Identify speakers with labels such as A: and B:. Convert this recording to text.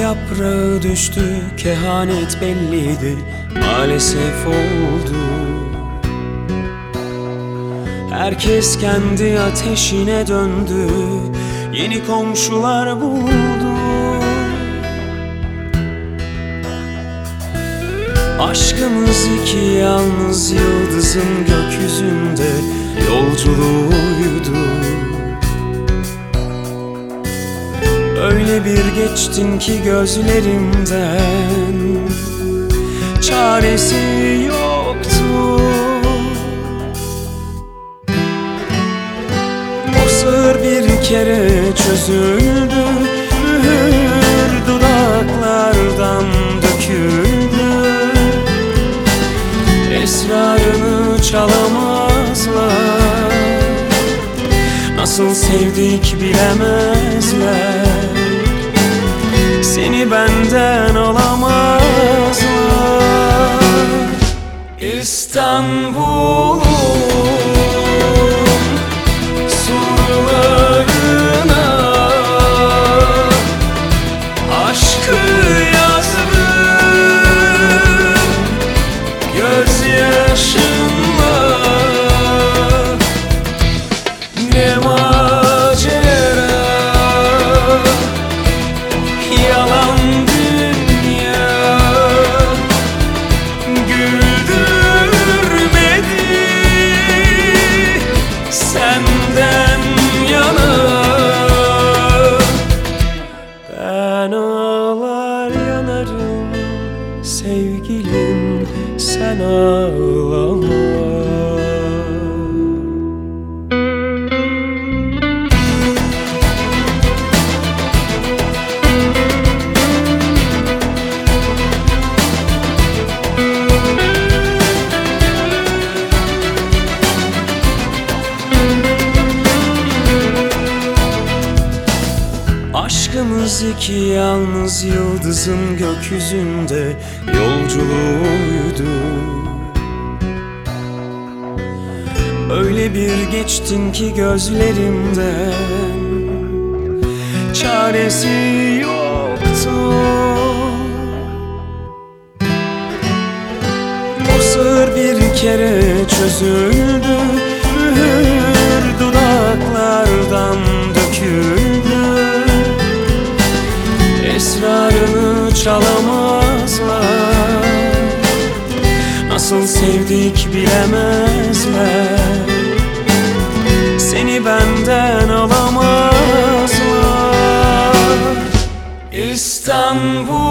A: yaprağı düştü kehanet belliydi maalesef oldu. Herkes kendi ateşine döndü Yeni komşular buldu. Aşkımız iki yalnız yıldızın gökyüzünde yolculuğuydu Öyle bir geçtin ki gözlerimden. Çaresi yoktu. O sır bir kere çözüldü. Mühür dudaklardan döküldü. Esrarını çalamazlar. Nasıl sevdik bilemezler Seni benden alamazlar. İstanbul'un Aşkımız iki yalnız yıldızın gökyüzünde yolculuğuydu. Öyle bir geçtin ki gözlerimden Çaresi yoktu. O sır bir kere çözüldü Nasıl sevdik bilemezler Seni benden alamazlar. İstanbul'un